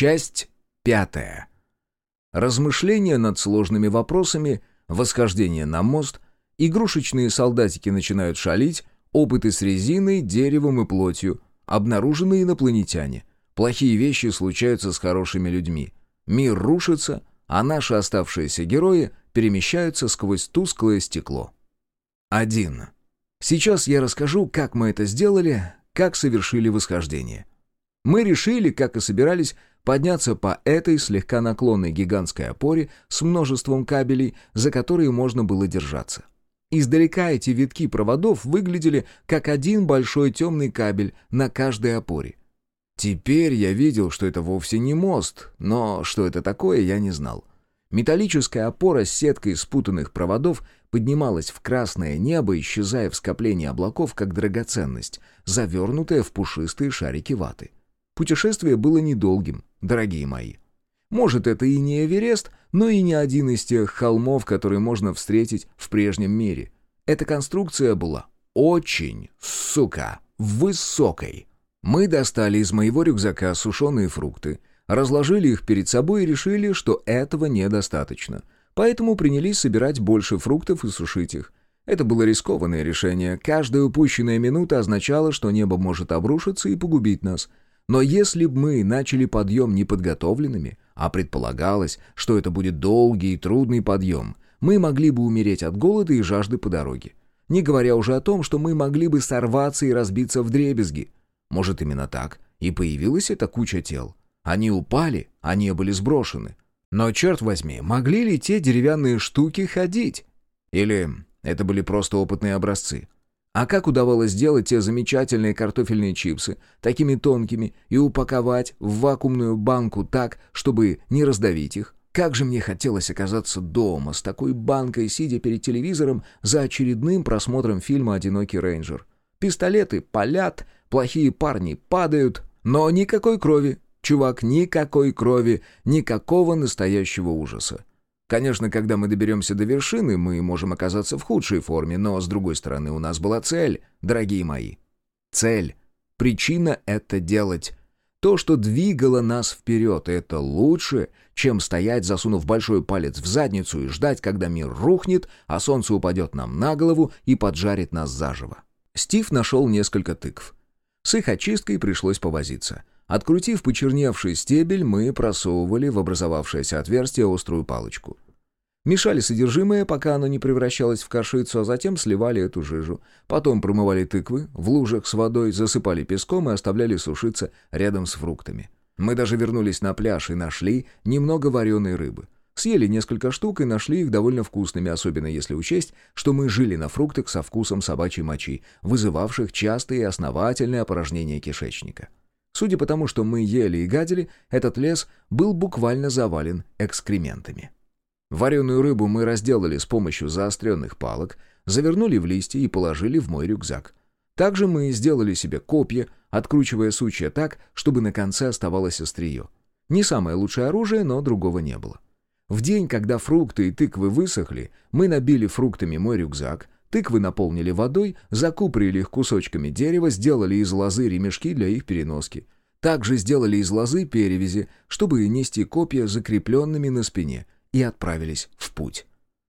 Часть пятая. Размышления над сложными вопросами, восхождение на мост, игрушечные солдатики начинают шалить, опыты с резиной, деревом и плотью, обнаруженные инопланетяне. Плохие вещи случаются с хорошими людьми. Мир рушится, а наши оставшиеся герои перемещаются сквозь тусклое стекло. 1. Сейчас я расскажу, как мы это сделали, как совершили восхождение. Мы решили, как и собирались, подняться по этой слегка наклонной гигантской опоре с множеством кабелей, за которые можно было держаться. Издалека эти витки проводов выглядели как один большой темный кабель на каждой опоре. Теперь я видел, что это вовсе не мост, но что это такое, я не знал. Металлическая опора с сеткой спутанных проводов поднималась в красное небо, исчезая в скоплении облаков, как драгоценность, завернутая в пушистые шарики ваты. Путешествие было недолгим, дорогие мои. Может, это и не Эверест, но и не один из тех холмов, которые можно встретить в прежнем мире. Эта конструкция была очень, сука, высокой. Мы достали из моего рюкзака сушеные фрукты, разложили их перед собой и решили, что этого недостаточно. Поэтому принялись собирать больше фруктов и сушить их. Это было рискованное решение. Каждая упущенная минута означала, что небо может обрушиться и погубить нас — но если бы мы начали подъем неподготовленными, а предполагалось, что это будет долгий и трудный подъем, мы могли бы умереть от голода и жажды по дороге. Не говоря уже о том, что мы могли бы сорваться и разбиться в дребезги. Может, именно так и появилась эта куча тел. Они упали, а не были сброшены. Но, черт возьми, могли ли те деревянные штуки ходить? Или это были просто опытные образцы? А как удавалось сделать те замечательные картофельные чипсы, такими тонкими, и упаковать в вакуумную банку так, чтобы не раздавить их? Как же мне хотелось оказаться дома с такой банкой, сидя перед телевизором за очередным просмотром фильма «Одинокий рейнджер». Пистолеты палят, плохие парни падают, но никакой крови, чувак, никакой крови, никакого настоящего ужаса. Конечно, когда мы доберемся до вершины, мы можем оказаться в худшей форме, но, с другой стороны, у нас была цель, дорогие мои. Цель. Причина — это делать. То, что двигало нас вперед, это лучше, чем стоять, засунув большой палец в задницу и ждать, когда мир рухнет, а солнце упадет нам на голову и поджарит нас заживо. Стив нашел несколько тыкв. С их очисткой пришлось повозиться. Открутив почерневший стебель, мы просовывали в образовавшееся отверстие острую палочку. Мешали содержимое, пока оно не превращалось в кашицу, а затем сливали эту жижу. Потом промывали тыквы в лужах с водой, засыпали песком и оставляли сушиться рядом с фруктами. Мы даже вернулись на пляж и нашли немного вареной рыбы. Съели несколько штук и нашли их довольно вкусными, особенно если учесть, что мы жили на фруктах со вкусом собачьей мочи, вызывавших частые и основательные опорожнения кишечника. Судя по тому, что мы ели и гадили, этот лес был буквально завален экскрементами. Вареную рыбу мы разделали с помощью заостренных палок, завернули в листья и положили в мой рюкзак. Также мы сделали себе копья, откручивая сучья так, чтобы на конце оставалось острие. Не самое лучшее оружие, но другого не было. В день, когда фрукты и тыквы высохли, мы набили фруктами мой рюкзак, Тыквы наполнили водой, закупорили их кусочками дерева, сделали из лозы ремешки для их переноски. Также сделали из лозы перевязи, чтобы нести копья закрепленными на спине, и отправились в путь.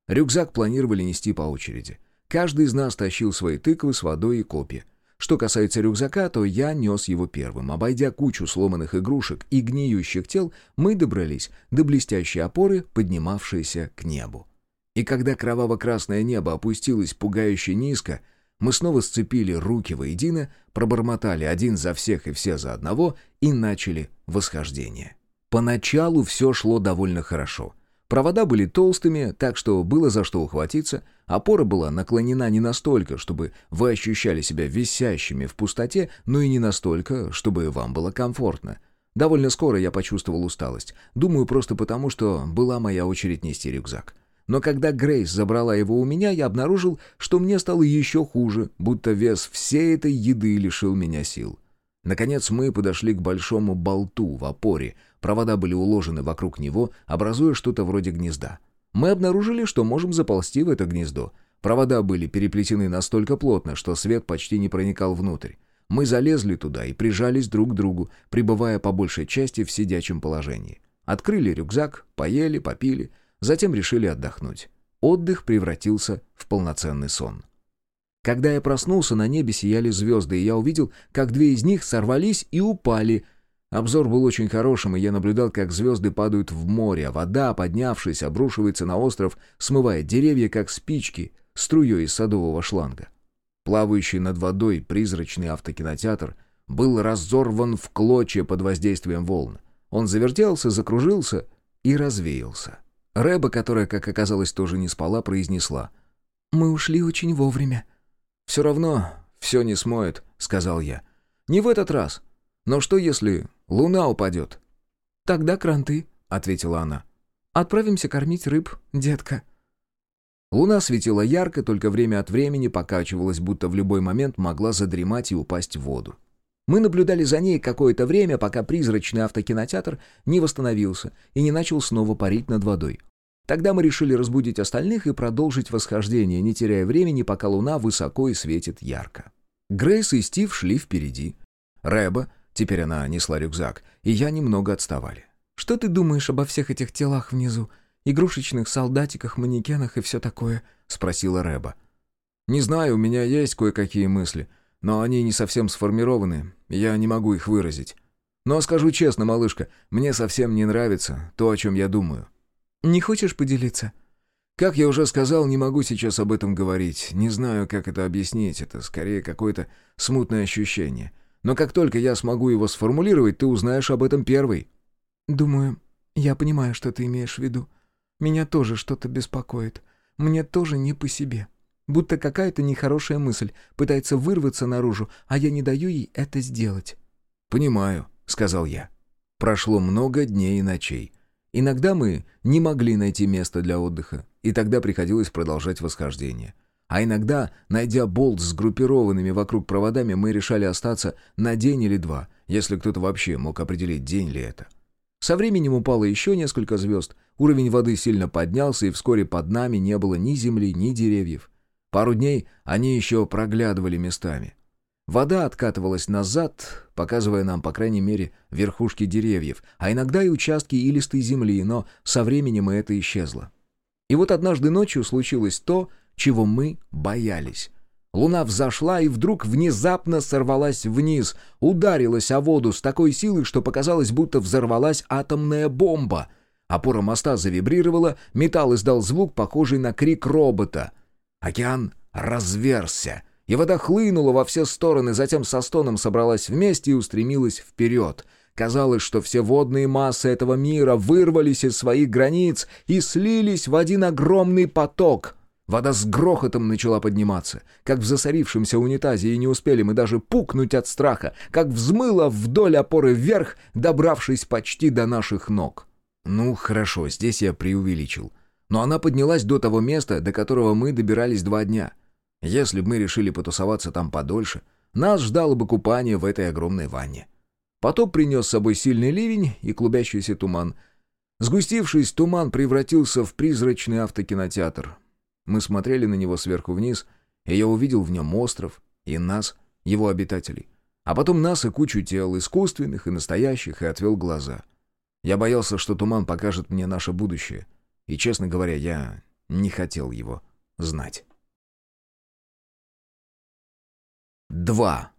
Рюкзак планировали нести по очереди. Каждый из нас тащил свои тыквы с водой и копья. Что касается рюкзака, то я нес его первым. Обойдя кучу сломанных игрушек и гниющих тел, мы добрались до блестящей опоры, поднимавшейся к небу. И когда кроваво-красное небо опустилось пугающе низко, мы снова сцепили руки воедино, пробормотали один за всех и все за одного и начали восхождение. Поначалу все шло довольно хорошо. Провода были толстыми, так что было за что ухватиться, опора была наклонена не настолько, чтобы вы ощущали себя висящими в пустоте, но и не настолько, чтобы вам было комфортно. Довольно скоро я почувствовал усталость. Думаю, просто потому, что была моя очередь нести рюкзак. Но когда Грейс забрала его у меня, я обнаружил, что мне стало еще хуже, будто вес всей этой еды лишил меня сил. Наконец мы подошли к большому болту в опоре. Провода были уложены вокруг него, образуя что-то вроде гнезда. Мы обнаружили, что можем заползти в это гнездо. Провода были переплетены настолько плотно, что свет почти не проникал внутрь. Мы залезли туда и прижались друг к другу, пребывая по большей части в сидячем положении. Открыли рюкзак, поели, попили, затем решили отдохнуть. Отдых превратился в полноценный сон. Когда я проснулся, на небе сияли звезды, и я увидел, как две из них сорвались и упали. Обзор был очень хорошим, и я наблюдал, как звезды падают в море, а вода, поднявшись, обрушивается на остров, смывая деревья, как спички, струей из садового шланга. Плавающий над водой призрачный автокинотеатр был разорван в клочья под воздействием волн. Он завертелся, закружился и развеялся. Рэба, которая, как оказалось, тоже не спала, произнесла. «Мы ушли очень вовремя». «Все равно все не смоет», — сказал я. «Не в этот раз. Но что, если луна упадет?» «Тогда кранты», — ответила она. «Отправимся кормить рыб, детка». Луна светила ярко, только время от времени покачивалась, будто в любой момент могла задремать и упасть в воду. Мы наблюдали за ней какое-то время, пока призрачный автокинотеатр не восстановился и не начал снова парить над водой. Тогда мы решили разбудить остальных и продолжить восхождение, не теряя времени, пока луна высоко и светит ярко. Грейс и Стив шли впереди. Рэба, теперь она несла рюкзак, и я немного отставали. «Что ты думаешь обо всех этих телах внизу? Игрушечных солдатиках, манекенах и все такое?» — спросила Рэба. «Не знаю, у меня есть кое-какие мысли, но они не совсем сформированы, я не могу их выразить. Но скажу честно, малышка, мне совсем не нравится то, о чем я думаю». «Не хочешь поделиться?» «Как я уже сказал, не могу сейчас об этом говорить. Не знаю, как это объяснить. Это скорее какое-то смутное ощущение. Но как только я смогу его сформулировать, ты узнаешь об этом первый». «Думаю, я понимаю, что ты имеешь в виду. Меня тоже что-то беспокоит. Мне тоже не по себе. Будто какая-то нехорошая мысль пытается вырваться наружу, а я не даю ей это сделать». «Понимаю», — сказал я. Прошло много дней и ночей. Иногда мы не могли найти место для отдыха, и тогда приходилось продолжать восхождение. А иногда, найдя болт с группированными вокруг проводами, мы решали остаться на день или два, если кто-то вообще мог определить, день ли это. Со временем упало еще несколько звезд, уровень воды сильно поднялся, и вскоре под нами не было ни земли, ни деревьев. Пару дней они еще проглядывали местами. Вода откатывалась назад, показывая нам, по крайней мере, верхушки деревьев, а иногда и участки илистой земли, но со временем и это исчезло. И вот однажды ночью случилось то, чего мы боялись. Луна взошла и вдруг внезапно сорвалась вниз, ударилась о воду с такой силой, что показалось, будто взорвалась атомная бомба. Опора моста завибрировала, металл издал звук, похожий на крик робота. Океан разверзся — и вода хлынула во все стороны, затем со стоном собралась вместе и устремилась вперед. Казалось, что все водные массы этого мира вырвались из своих границ и слились в один огромный поток. Вода с грохотом начала подниматься, как в засорившемся унитазе, и не успели мы даже пукнуть от страха, как взмыла вдоль опоры вверх, добравшись почти до наших ног. Ну, хорошо, здесь я преувеличил. Но она поднялась до того места, до которого мы добирались два дня — если бы мы решили потусоваться там подольше, нас ждало бы купание в этой огромной ванне. Потоп принес с собой сильный ливень и клубящийся туман. Сгустившись, туман превратился в призрачный автокинотеатр. Мы смотрели на него сверху вниз, и я увидел в нем остров и нас, его обитателей. А потом нас и кучу тел, искусственных и настоящих, и отвел глаза. Я боялся, что туман покажет мне наше будущее. И, честно говоря, я не хотел его знать. 2.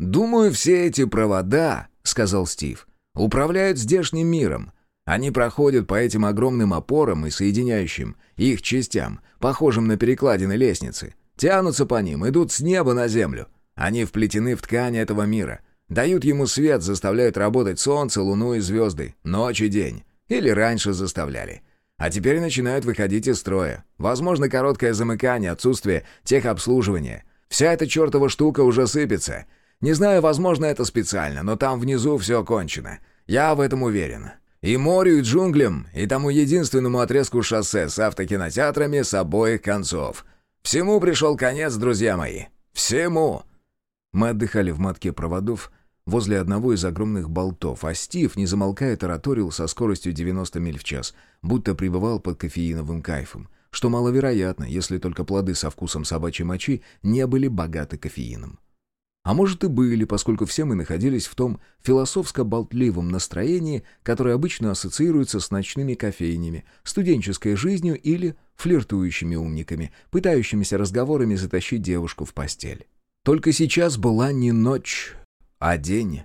«Думаю, все эти провода, — сказал Стив, — управляют здешним миром. Они проходят по этим огромным опорам и соединяющим их частям, похожим на перекладины лестницы. Тянутся по ним, идут с неба на землю. Они вплетены в ткань этого мира. Дают ему свет, заставляют работать солнце, луну и звезды, ночь и день. Или раньше заставляли. А теперь начинают выходить из строя. Возможно, короткое замыкание, отсутствие техобслуживания — Вся эта чертова штука уже сыпется. Не знаю, возможно, это специально, но там внизу все кончено. Я в этом уверен. И морю, и джунглям, и тому единственному отрезку шоссе с автокинотеатрами с обоих концов. Всему пришел конец, друзья мои. Всему!» Мы отдыхали в матке проводов возле одного из огромных болтов, а Стив, не замолкая, тараторил со скоростью 90 миль в час, будто пребывал под кофеиновым кайфом что маловероятно, если только плоды со вкусом собачьей мочи не были богаты кофеином. А может и были, поскольку все мы находились в том философско-болтливом настроении, которое обычно ассоциируется с ночными кофейнями, студенческой жизнью или флиртующими умниками, пытающимися разговорами затащить девушку в постель. Только сейчас была не ночь, а день.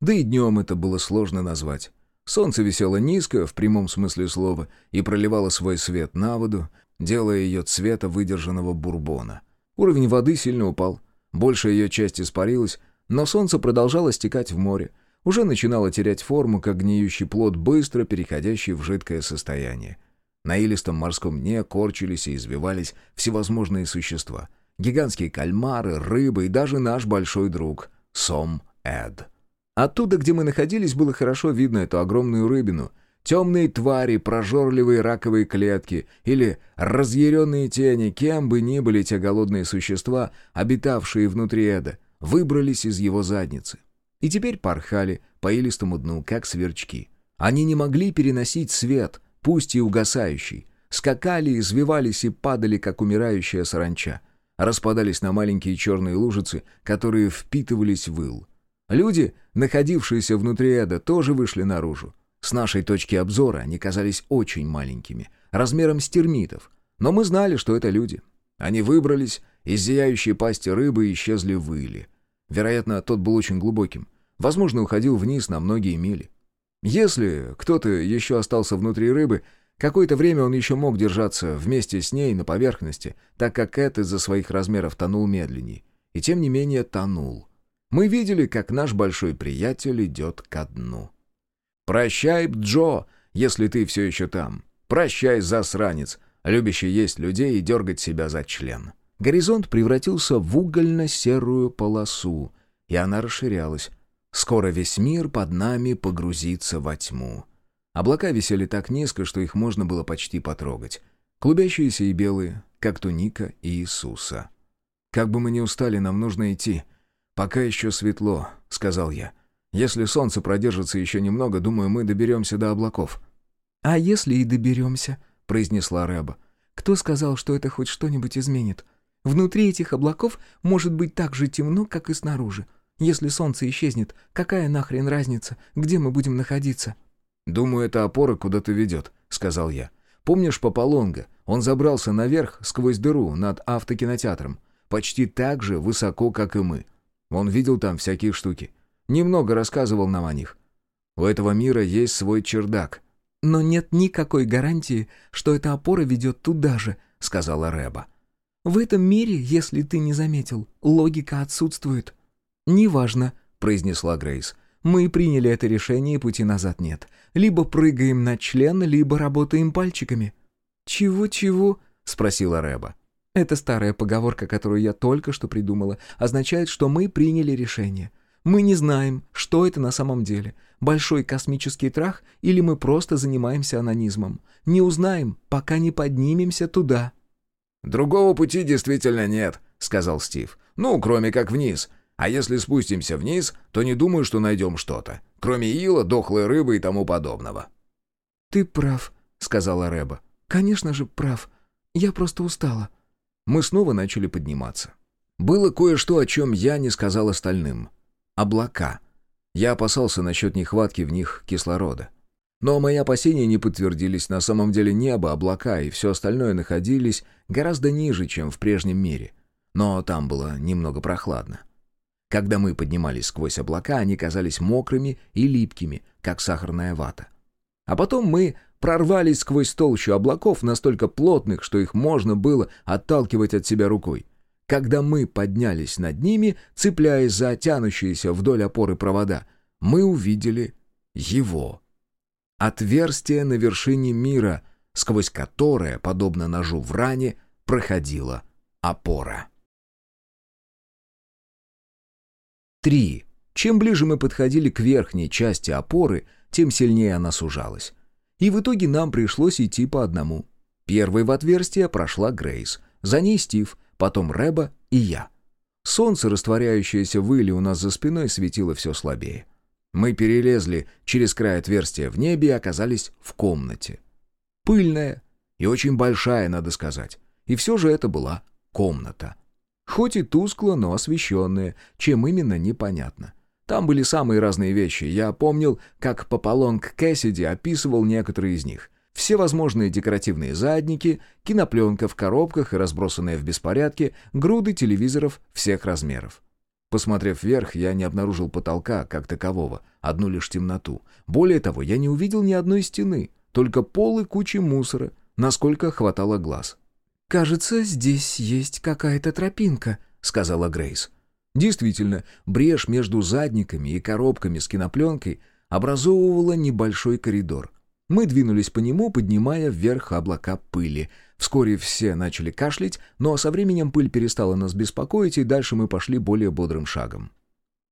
Да и днем это было сложно назвать. Солнце висело низко, в прямом смысле слова, и проливало свой свет на воду, делая ее цвета выдержанного бурбона. Уровень воды сильно упал — Большая ее часть испарилась, но солнце продолжало стекать в море. Уже начинало терять форму, как гниющий плод, быстро переходящий в жидкое состояние. На илистом морском дне корчились и извивались всевозможные существа. Гигантские кальмары, рыбы и даже наш большой друг — Сом Эд. Оттуда, где мы находились, было хорошо видно эту огромную рыбину — Темные твари, прожорливые раковые клетки или разъяренные тени, кем бы ни были те голодные существа, обитавшие внутри Эда, выбрались из его задницы. И теперь порхали по илистому дну, как сверчки. Они не могли переносить свет, пусть и угасающий. Скакали, извивались и падали, как умирающая саранча. Распадались на маленькие черные лужицы, которые впитывались в ил. Люди, находившиеся внутри Эда, тоже вышли наружу. С нашей точки обзора они казались очень маленькими, размером с термитов, но мы знали, что это люди. Они выбрались из зияющей пасти рыбы исчезли в иле. Вероятно, тот был очень глубоким. Возможно, уходил вниз на многие мили. Если кто-то еще остался внутри рыбы, какое-то время он еще мог держаться вместе с ней на поверхности, так как Эд из-за своих размеров тонул медленнее. И тем не менее тонул. Мы видели, как наш большой приятель идет ко дну. «Прощай, Джо, если ты все еще там. Прощай, засранец, любящий есть людей и дергать себя за член». Горизонт превратился в угольно-серую полосу, и она расширялась. Скоро весь мир под нами погрузится во тьму. Облака висели так низко, что их можно было почти потрогать. Клубящиеся и белые, как туника Иисуса. «Как бы мы ни устали, нам нужно идти. Пока еще светло», — сказал я. Если солнце продержится еще немного, думаю, мы доберемся до облаков». «А если и доберемся?» — произнесла Рэба. «Кто сказал, что это хоть что-нибудь изменит? Внутри этих облаков может быть так же темно, как и снаружи. Если солнце исчезнет, какая нахрен разница, где мы будем находиться?» «Думаю, эта опора куда-то ведет», — сказал я. «Помнишь Папалонга? Он забрался наверх сквозь дыру над автокинотеатром. Почти так же высоко, как и мы. Он видел там всякие штуки. Немного рассказывал нам о них. У этого мира есть свой чердак. «Но нет никакой гарантии, что эта опора ведет туда же», — сказала Рэба. «В этом мире, если ты не заметил, логика отсутствует». «Неважно», — произнесла Грейс. «Мы приняли это решение, и пути назад нет. Либо прыгаем на член, либо работаем пальчиками». «Чего-чего?» — спросила Рэба. «Это старая поговорка, которую я только что придумала, означает, что мы приняли решение. Мы не знаем, что это на самом деле. Большой космический трах или мы просто занимаемся анонизмом. Не узнаем, пока не поднимемся туда». «Другого пути действительно нет», — сказал Стив. «Ну, кроме как вниз. А если спустимся вниз, то не думаю, что найдем что-то. Кроме ила, дохлой рыбы и тому подобного». «Ты прав», — сказала Рэба. «Конечно же, прав. Я просто устала». Мы снова начали подниматься. Было кое-что, о чем я не сказал остальным облака. Я опасался насчет нехватки в них кислорода. Но мои опасения не подтвердились. На самом деле небо, облака и все остальное находились гораздо ниже, чем в прежнем мире. Но там было немного прохладно. Когда мы поднимались сквозь облака, они казались мокрыми и липкими, как сахарная вата. А потом мы прорвались сквозь толщу облаков, настолько плотных, что их можно было отталкивать от себя рукой. Когда мы поднялись над ними, цепляясь за тянущиеся вдоль опоры провода, мы увидели его. Отверстие на вершине мира, сквозь которое, подобно ножу в ране, проходила опора. 3. Чем ближе мы подходили к верхней части опоры, тем сильнее она сужалась. И в итоге нам пришлось идти по одному. Первой в отверстие прошла Грейс, за ней Стив, потом Рэба и я. Солнце, растворяющееся в иле у нас за спиной, светило все слабее. Мы перелезли через край отверстия в небе и оказались в комнате. Пыльная и очень большая, надо сказать. И все же это была комната. Хоть и тускло, но освещенные, чем именно непонятно. Там были самые разные вещи. Я помнил, как Пополонг Кэссиди описывал некоторые из них. Все возможные декоративные задники, кинопленка в коробках и разбросанная в беспорядке, груды телевизоров всех размеров. Посмотрев вверх, я не обнаружил потолка как такового, одну лишь темноту. Более того, я не увидел ни одной стены, только пол и кучи мусора, насколько хватало глаз. «Кажется, здесь есть какая-то тропинка», — сказала Грейс. Действительно, брешь между задниками и коробками с кинопленкой образовывала небольшой коридор. Мы двинулись по нему, поднимая вверх облака пыли. Вскоре все начали кашлять, но со временем пыль перестала нас беспокоить, и дальше мы пошли более бодрым шагом.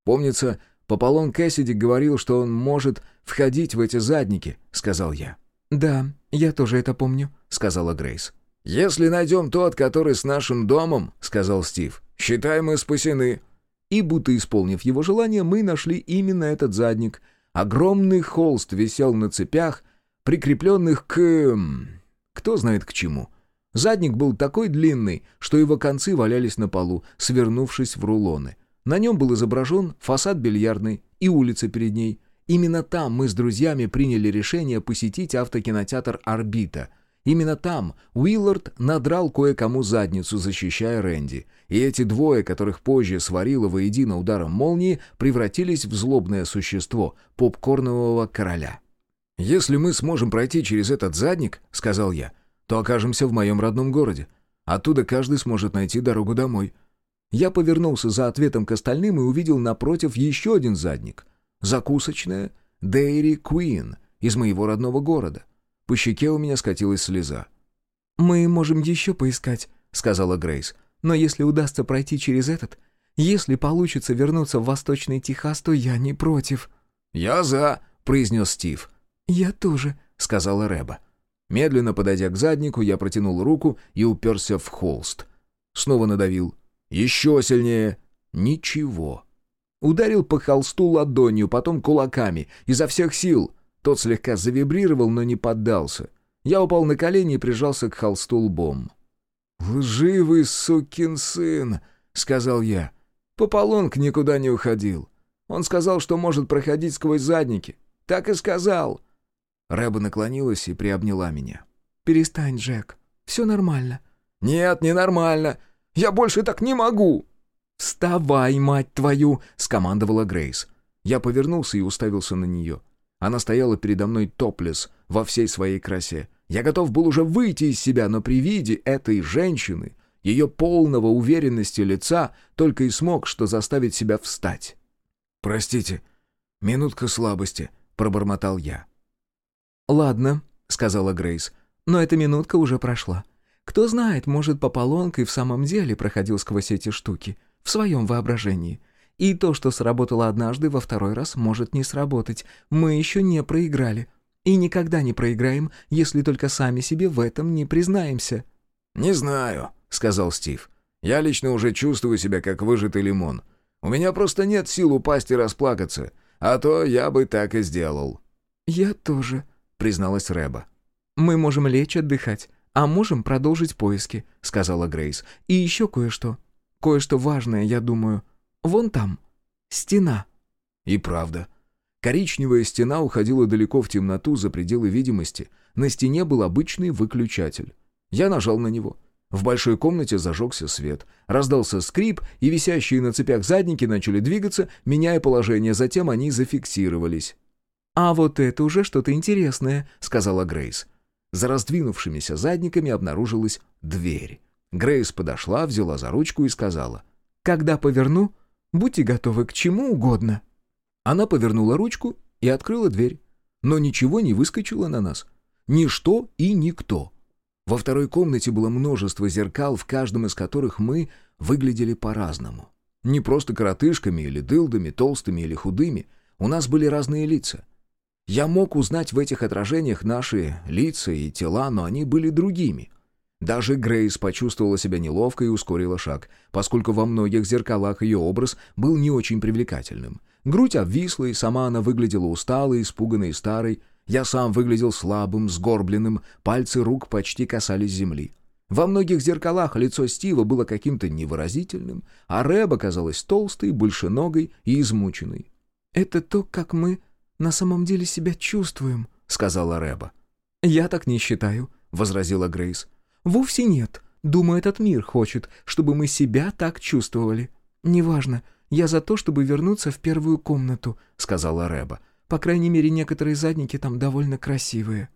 Помнится, Пополон Кэссиди говорил, что он может входить в эти задники, сказал я. «Да, я тоже это помню», — сказала Грейс. «Если найдем тот, который с нашим домом», — сказал Стив, — «считай, мы спасены». И, будто исполнив его желание, мы нашли именно этот задник. Огромный холст висел на цепях, прикрепленных к... кто знает к чему. Задник был такой длинный, что его концы валялись на полу, свернувшись в рулоны. На нем был изображен фасад бильярдной и улица перед ней. Именно там мы с друзьями приняли решение посетить автокинотеатр «Орбита», Именно там Уиллард надрал кое-кому задницу, защищая Рэнди. И эти двое, которых позже сварило воедино ударом молнии, превратились в злобное существо попкорнового короля. «Если мы сможем пройти через этот задник, — сказал я, — то окажемся в моем родном городе. Оттуда каждый сможет найти дорогу домой». Я повернулся за ответом к остальным и увидел напротив еще один задник. Закусочная Дейри Куин из моего родного города. По щеке у меня скатилась слеза. «Мы можем еще поискать», — сказала Грейс. «Но если удастся пройти через этот, если получится вернуться в Восточный Техас, то я не против». «Я за», — произнес Стив. «Я тоже», — сказала Рэба. Медленно подойдя к заднику, я протянул руку и уперся в холст. Снова надавил. «Еще сильнее!» «Ничего». Ударил по холсту ладонью, потом кулаками, изо всех сил. Тот слегка завибрировал, но не поддался. Я упал на колени и прижался к холсту лбом. «Лживый сукин сын!» — сказал я. Пополонг никуда не уходил. Он сказал, что может проходить сквозь задники. Так и сказал. Рэба наклонилась и приобняла меня. «Перестань, Джек. Все нормально». «Нет, не нормально. Я больше так не могу». «Вставай, мать твою!» — скомандовала Грейс. Я повернулся и уставился на нее. Она стояла передо мной топлес во всей своей красе. Я готов был уже выйти из себя, но при виде этой женщины, ее полного уверенности лица, только и смог, что заставить себя встать. «Простите, минутка слабости», — пробормотал я. «Ладно», — сказала Грейс, — «но эта минутка уже прошла. Кто знает, может, Пополонка и в самом деле проходил сквозь эти штуки, в своем воображении. И то, что сработало однажды, во второй раз может не сработать. Мы еще не проиграли. И никогда не проиграем, если только сами себе в этом не признаемся». «Не знаю», — сказал Стив. «Я лично уже чувствую себя как выжатый лимон. У меня просто нет сил упасть и расплакаться, а то я бы так и сделал». «Я тоже», — призналась Рэба. «Мы можем лечь отдыхать, а можем продолжить поиски», — сказала Грейс. «И еще кое-что. Кое-что важное, я думаю. Вон там. Стена». И правда. Коричневая стена уходила далеко в темноту за пределы видимости. На стене был обычный выключатель. Я нажал на него. В большой комнате зажегся свет. Раздался скрип, и висящие на цепях задники начали двигаться, меняя положение, затем они зафиксировались. «А вот это уже что-то интересное», — сказала Грейс. За раздвинувшимися задниками обнаружилась дверь. Грейс подошла, взяла за ручку и сказала. «Когда поверну, Будьте готовы к чему угодно». Она повернула ручку и открыла дверь. Но ничего не выскочило на нас. Ничто и никто. Во второй комнате было множество зеркал, в каждом из которых мы выглядели по-разному. Не просто коротышками или дылдами, толстыми или худыми. У нас были разные лица. Я мог узнать в этих отражениях наши лица и тела, но они были другими. Даже Грейс почувствовала себя неловко и ускорила шаг, поскольку во многих зеркалах ее образ был не очень привлекательным. Грудь обвисла, и сама она выглядела усталой, испуганной и старой. Я сам выглядел слабым, сгорбленным, пальцы рук почти касались земли. Во многих зеркалах лицо Стива было каким-то невыразительным, а Рэб оказалась толстой, большеногой и измученной. «Это то, как мы на самом деле себя чувствуем», — сказала Рэба. «Я так не считаю», — возразила Грейс. «Вовсе нет. Думаю, этот мир хочет, чтобы мы себя так чувствовали. Неважно, я за то, чтобы вернуться в первую комнату», — сказала Рэба. «По крайней мере, некоторые задники там довольно красивые».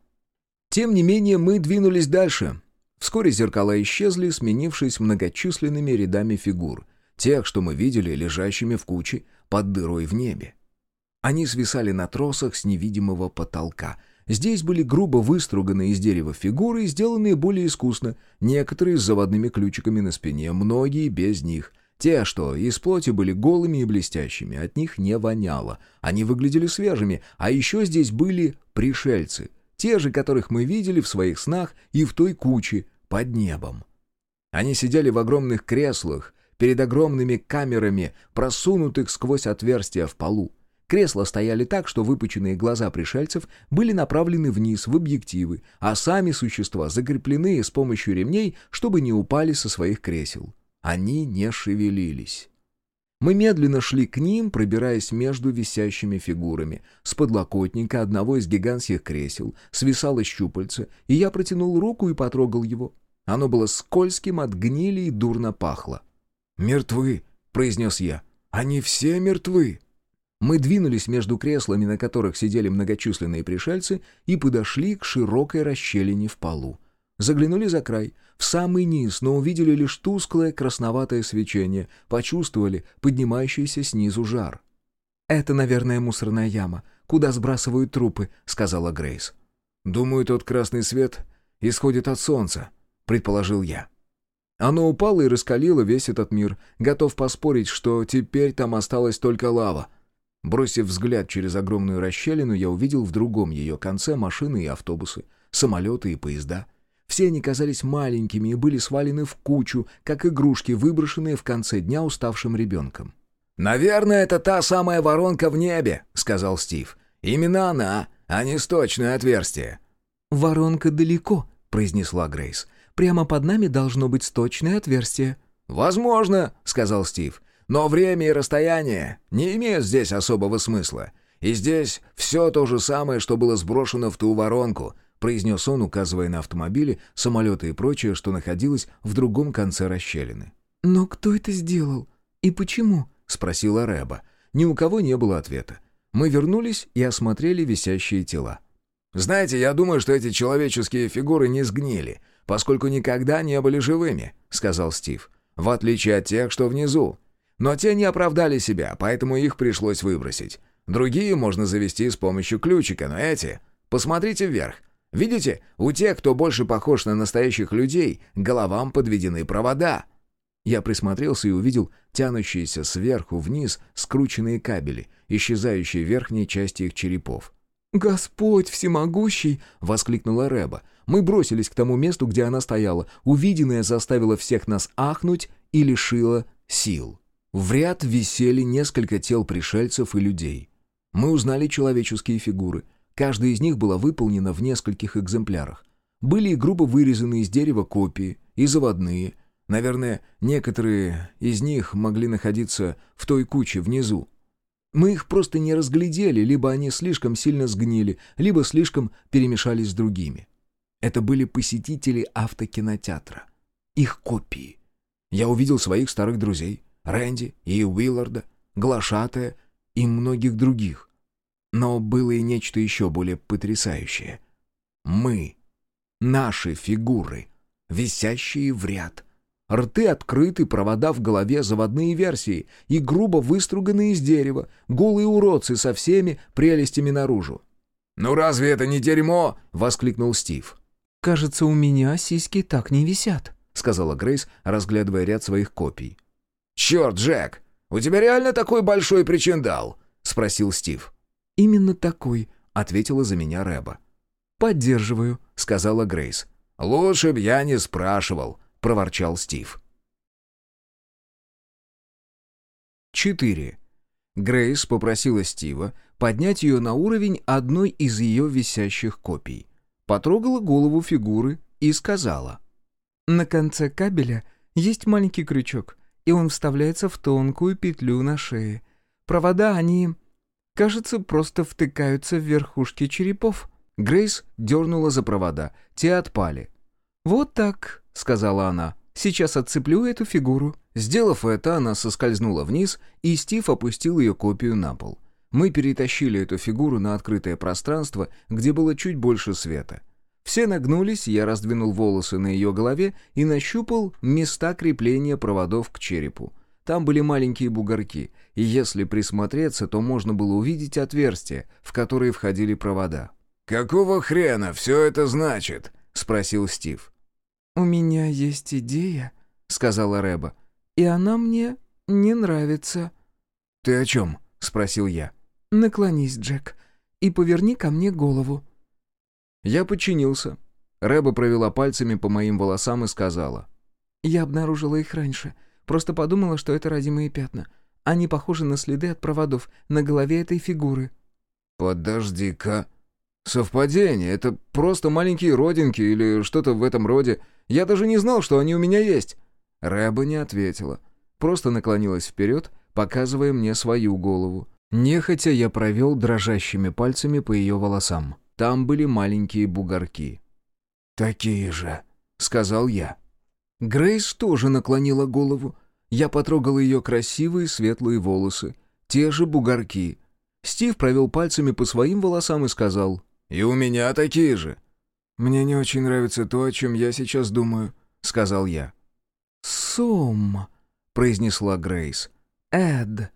Тем не менее, мы двинулись дальше. Вскоре зеркала исчезли, сменившись многочисленными рядами фигур, тех, что мы видели лежащими в куче под дырой в небе. Они свисали на тросах с невидимого потолка. Здесь были грубо выструганные из дерева фигуры, сделанные более искусно, некоторые с заводными ключиками на спине, многие без них. Те, что из плоти были голыми и блестящими, от них не воняло. Они выглядели свежими, а еще здесь были пришельцы — те же, которых мы видели в своих снах и в той куче под небом. Они сидели в огромных креслах, перед огромными камерами, просунутых сквозь отверстия в полу. Кресла стояли так, что выпученные глаза пришельцев были направлены вниз в объективы, а сами существа закреплены с помощью ремней, чтобы не упали со своих кресел. Они не шевелились. Мы медленно шли к ним, пробираясь между висящими фигурами. С подлокотника одного из гигантских кресел свисало щупальце, и я протянул руку и потрогал его. Оно было скользким от гнили и дурно пахло. «Мертвы», — произнес я. «Они все мертвы». Мы двинулись между креслами, на которых сидели многочисленные пришельцы, и подошли к широкой расщелине в полу. Заглянули за край, в самый низ, но увидели лишь тусклое красноватое свечение, почувствовали поднимающийся снизу жар. «Это, наверное, мусорная яма, куда сбрасывают трупы», — сказала Грейс. «Думаю, тот красный свет исходит от солнца», — предположил я. Оно упало и раскалило весь этот мир, готов поспорить, что теперь там осталась только лава. Бросив взгляд через огромную расщелину, я увидел в другом ее конце машины и автобусы, самолеты и поезда — все они казались маленькими и были свалены в кучу, как игрушки, выброшенные в конце дня уставшим ребенком. «Наверное, это та самая воронка в небе», — сказал Стив. «Именно она, а не сточное отверстие». «Воронка далеко», — произнесла Грейс. «Прямо под нами должно быть сточное отверстие». «Возможно», — сказал Стив. «Но время и расстояние не имеют здесь особого смысла. И здесь все то же самое, что было сброшено в ту воронку, произнес он, указывая на автомобили, самолеты и прочее, что находилось в другом конце расщелины. «Но кто это сделал? И почему?» — спросила Рэба. Ни у кого не было ответа. Мы вернулись и осмотрели висящие тела. «Знаете, я думаю, что эти человеческие фигуры не сгнили, поскольку никогда не были живыми», — сказал Стив. «В отличие от тех, что внизу. Но те не оправдали себя, поэтому их пришлось выбросить. Другие можно завести с помощью ключика, но эти... Посмотрите вверх. Видите, у тех, кто больше похож на настоящих людей, головам подведены провода». Я присмотрелся и увидел тянущиеся сверху вниз скрученные кабели, исчезающие в верхней части их черепов. «Господь всемогущий!» — воскликнула Рэба. Мы бросились к тому месту, где она стояла. Увиденное заставило всех нас ахнуть и лишило сил. В ряд висели несколько тел пришельцев и людей. Мы узнали человеческие фигуры — Каждая из них была выполнена в нескольких экземплярах. Были и грубо вырезанные из дерева копии, и заводные. Наверное, некоторые из них могли находиться в той куче внизу. Мы их просто не разглядели, либо они слишком сильно сгнили, либо слишком перемешались с другими. Это были посетители автокинотеатра. Их копии. Я увидел своих старых друзей, Рэнди и Уилларда, Глашатая и многих других. Но было и нечто еще более потрясающее. Мы, наши фигуры, висящие в ряд. Рты открыты, провода в голове, заводные версии и грубо выструганные из дерева, голые уродцы со всеми прелестями наружу. «Ну разве это не дерьмо?» — воскликнул Стив. «Кажется, у меня сиськи так не висят», — сказала Грейс, разглядывая ряд своих копий. «Черт, Джек, у тебя реально такой большой причиндал?» — спросил Стив. «Именно такой», — ответила за меня Рэба. «Поддерживаю», — сказала Грейс. «Лучше б я не спрашивал», — проворчал Стив. 4. Грейс попросила Стива поднять ее на уровень одной из ее висящих копий. Потрогала голову фигуры и сказала. На конце кабеля есть маленький крючок, и он вставляется в тонкую петлю на шее. Провода, они, кажется, просто втыкаются в верхушки черепов». Грейс дернула за провода, те отпали. «Вот так», — сказала она. «Сейчас отцеплю эту фигуру». Сделав это, она соскользнула вниз, и Стив опустил ее копию на пол. Мы перетащили эту фигуру на открытое пространство, где было чуть больше света. Все нагнулись, я раздвинул волосы на ее голове и нащупал места крепления проводов к черепу. Там были маленькие бугорки, и если присмотреться, то можно было увидеть отверстия, в которые входили провода. «Какого хрена все это значит?» — спросил Стив. «У меня есть идея», — сказала Рэба, — «и она мне не нравится». «Ты о чем?» — спросил я. «Наклонись, Джек, и поверни ко мне голову». Я подчинился. Рэба провела пальцами по моим волосам и сказала. «Я обнаружила их раньше. Просто подумала, что это родимые пятна. Они похожи на следы от проводов на голове этой фигуры». «Подожди-ка. Совпадение. Это просто маленькие родинки или что-то в этом роде. Я даже не знал, что они у меня есть». Рэба не ответила. Просто наклонилась вперед, показывая мне свою голову. Нехотя я провел дрожащими пальцами по ее волосам. Там были маленькие бугорки. «Такие же», — сказал я. Грейс тоже наклонила голову. Я потрогал ее красивые светлые волосы. Те же бугорки. Стив провел пальцами по своим волосам и сказал, «И у меня такие же». «Мне не очень нравится то, о чем я сейчас думаю», — сказал я. «Сом», — произнесла Грейс. «Эд».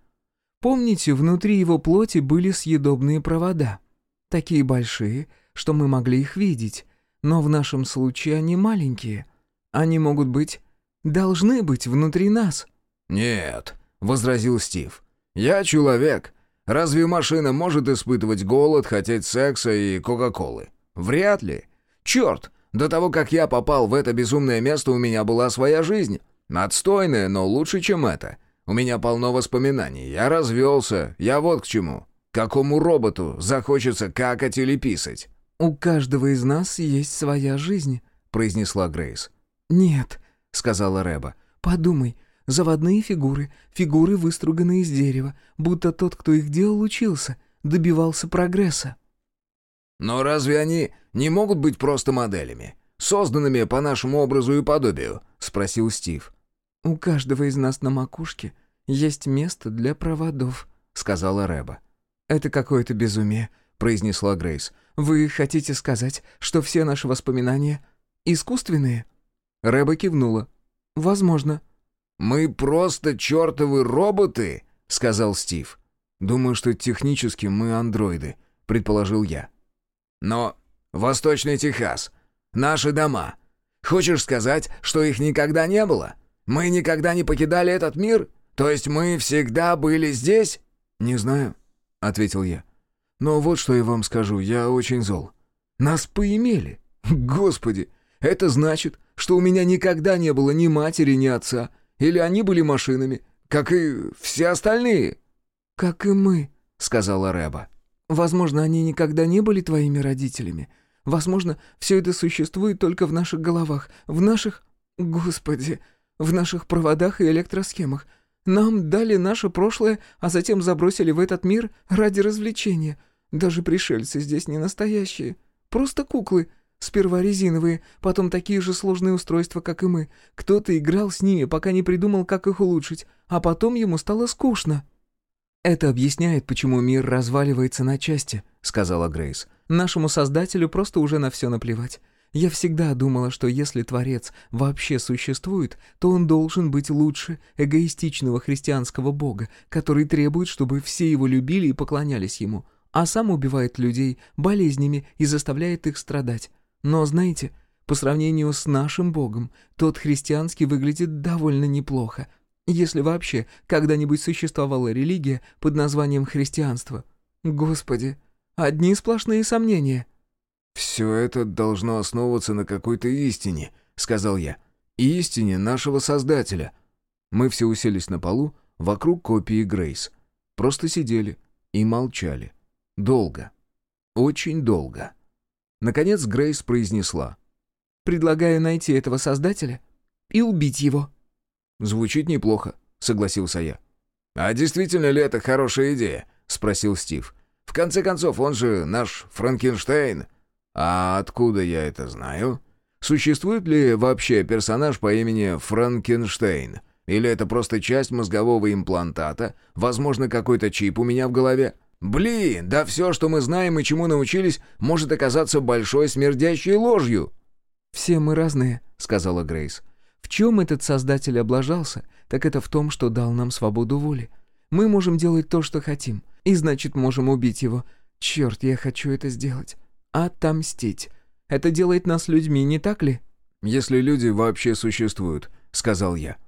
Помните, внутри его плоти были съедобные провода? Такие большие, что мы могли их видеть. Но в нашем случае они маленькие. Они могут быть... должны быть внутри нас». «Нет», — возразил Стив. «Я человек. Разве машина может испытывать голод, хотеть секса и Кока-Колы? Вряд ли. Черт, до того, как я попал в это безумное место, у меня была своя жизнь. Отстойная, но лучше, чем это. У меня полно воспоминаний. Я развелся. Я вот к чему. Какому роботу захочется какать или писать?» «У каждого из нас есть своя жизнь», — произнесла Грейс. «Нет», — сказала Рэба. «Подумай, заводные фигуры, фигуры, выструганные из дерева, будто тот, кто их делал, учился, добивался прогресса». «Но разве они не могут быть просто моделями, созданными по нашему образу и подобию?» — спросил Стив. «У каждого из нас на макушке есть место для проводов», — сказала Рэба. «Это какое-то безумие», — произнесла Грейс. «Вы хотите сказать, что все наши воспоминания искусственные?» Рэба кивнула. «Возможно». «Мы просто чертовы роботы», — сказал Стив. «Думаю, что технически мы андроиды», — предположил я. «Но Восточный Техас, наши дома. Хочешь сказать, что их никогда не было?» Мы никогда не покидали этот мир? То есть мы всегда были здесь?» «Не знаю», — ответил я. «Но вот что я вам скажу, я очень зол. Нас поимели. Господи, это значит, что у меня никогда не было ни матери, ни отца. Или они были машинами, как и все остальные». «Как и мы», — сказала Рэба. «Возможно, они никогда не были твоими родителями. Возможно, все это существует только в наших головах, в наших... Господи, в наших проводах и электросхемах. Нам дали наше прошлое, а затем забросили в этот мир ради развлечения. Даже пришельцы здесь не настоящие. Просто куклы. Сперва резиновые, потом такие же сложные устройства, как и мы. Кто-то играл с ними, пока не придумал, как их улучшить, а потом ему стало скучно». «Это объясняет, почему мир разваливается на части», — сказала Грейс. «Нашему создателю просто уже на все наплевать. Я всегда думала, что если Творец вообще существует, то он должен быть лучше эгоистичного христианского бога, который требует, чтобы все его любили и поклонялись ему, а сам убивает людей болезнями и заставляет их страдать. Но знаете, по сравнению с нашим богом, тот христианский выглядит довольно неплохо, если вообще когда-нибудь существовала религия под названием христианство. Господи, одни сплошные сомнения». «Все это должно основываться на какой-то истине», — сказал я. «Истине нашего Создателя». Мы все уселись на полу, вокруг копии Грейс. Просто сидели и молчали. Долго. Очень долго. Наконец Грейс произнесла. Предлагаю найти этого создателя и убить его». «Звучит неплохо», — согласился я. «А действительно ли это хорошая идея?» — спросил Стив. «В конце концов, он же наш Франкенштейн». «А откуда я это знаю?» «Существует ли вообще персонаж по имени Франкенштейн? Или это просто часть мозгового имплантата? Возможно, какой-то чип у меня в голове?» «Блин, да все, что мы знаем и чему научились, может оказаться большой смердящей ложью!» «Все мы разные», — сказала Грейс. «В чем этот создатель облажался, так это в том, что дал нам свободу воли. Мы можем делать то, что хотим, и значит, можем убить его. Черт, я хочу это сделать. Отомстить. Это делает нас людьми, не так ли?» «Если люди вообще существуют», — сказал я.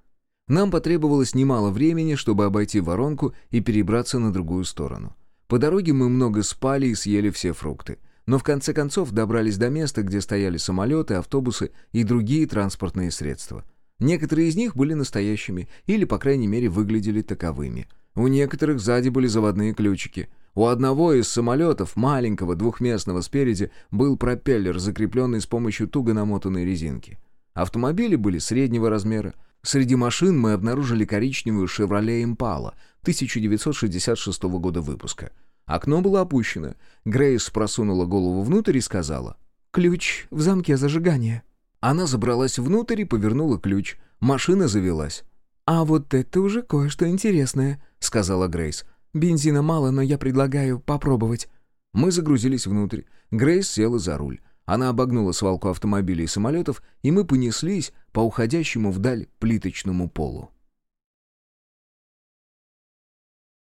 Нам потребовалось немало времени, чтобы обойти воронку и перебраться на другую сторону. По дороге мы много спали и съели все фрукты. Но в конце концов добрались до места, где стояли самолеты, автобусы и другие транспортные средства. Некоторые из них были настоящими, или, по крайней мере, выглядели таковыми. У некоторых сзади были заводные ключики. У одного из самолетов, маленького, двухместного спереди, был пропеллер, закрепленный с помощью туго намотанной резинки. Автомобили были среднего размера. Среди машин мы обнаружили коричневую «Шевроле Импала» 1966 года выпуска. Окно было опущено. Грейс просунула голову внутрь и сказала «Ключ в замке зажигания». Она забралась внутрь и повернула ключ. Машина завелась. «А вот это уже кое-что интересное», — сказала Грейс. «Бензина мало, но я предлагаю попробовать». Мы загрузились внутрь. Грейс села за руль. Она обогнула свалку автомобилей и самолетов, и мы понеслись по уходящему вдаль плиточному полу.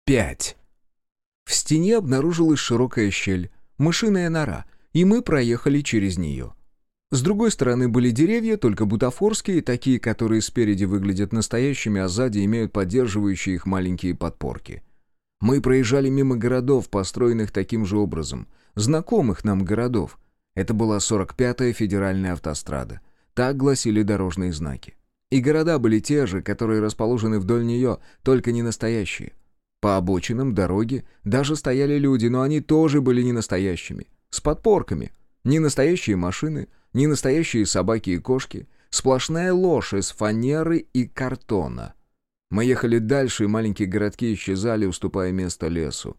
5. В стене обнаружилась широкая щель, мышиная нора, и мы проехали через нее. С другой стороны были деревья, только бутафорские, такие, которые спереди выглядят настоящими, а сзади имеют поддерживающие их маленькие подпорки. Мы проезжали мимо городов, построенных таким же образом, знакомых нам городов. Это была 45-я федеральная автострада. Так гласили дорожные знаки. И города были те же, которые расположены вдоль нее, только не настоящие. По обочинам дороги даже стояли люди, но они тоже были не настоящими. С подпорками. Не настоящие машины — не настоящие собаки и кошки, сплошная ложь из фанеры и картона. Мы ехали дальше, и маленькие городки исчезали, уступая место лесу.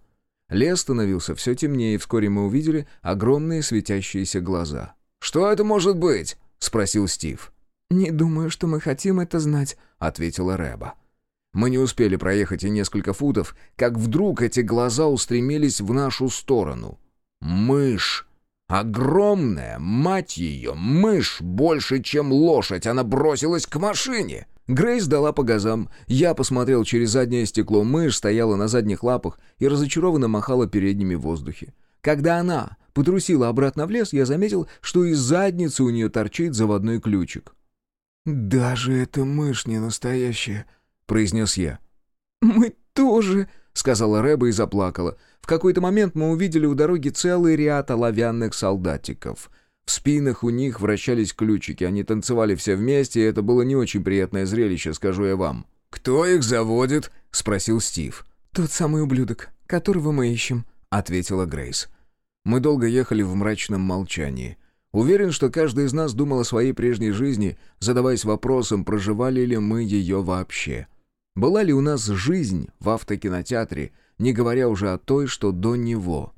Лес становился все темнее, и вскоре мы увидели огромные светящиеся глаза. «Что это может быть?» — спросил Стив. «Не думаю, что мы хотим это знать», — ответила Рэба. Мы не успели проехать и несколько футов, как вдруг эти глаза устремились в нашу сторону. «Мышь!» Огромная, мать ее, мышь, больше, чем лошадь, она бросилась к машине. Грейс дала по газам. Я посмотрел через заднее стекло. Мышь стояла на задних лапах и разочарованно махала передними в воздухе. Когда она потрусила обратно в лес, я заметил, что из задницы у нее торчит заводной ключик. «Даже эта мышь не настоящая», — произнес я. «Мы тоже», — сказала Рэба и заплакала. В какой-то момент мы увидели у дороги целый ряд оловянных солдатиков. В спинах у них вращались ключики, они танцевали все вместе, и это было не очень приятное зрелище, скажу я вам. «Кто их заводит?» — спросил Стив. «Тот самый ублюдок, которого мы ищем», — ответила Грейс. Мы долго ехали в мрачном молчании. Уверен, что каждый из нас думал о своей прежней жизни, задаваясь вопросом, проживали ли мы ее вообще. Была ли у нас жизнь в автокинотеатре, не говоря уже о той, что до него.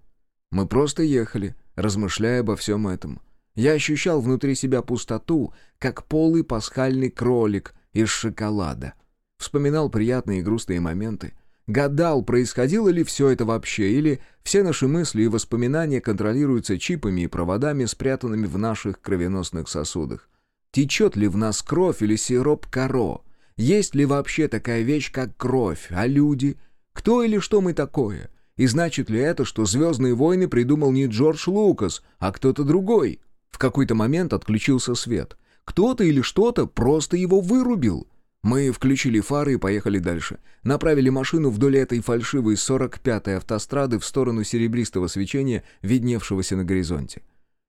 Мы просто ехали, размышляя обо всем этом. Я ощущал внутри себя пустоту, как полый пасхальный кролик из шоколада. Вспоминал приятные и грустные моменты. Гадал, происходило ли все это вообще, или все наши мысли и воспоминания контролируются чипами и проводами, спрятанными в наших кровеносных сосудах. Течет ли в нас кровь или сироп коро? Есть ли вообще такая вещь, как кровь, а люди — кто или что мы такое? И значит ли это, что «Звездные войны» придумал не Джордж Лукас, а кто-то другой? В какой-то момент отключился свет. Кто-то или что-то просто его вырубил. Мы включили фары и поехали дальше. Направили машину вдоль этой фальшивой 45-й автострады в сторону серебристого свечения, видневшегося на горизонте.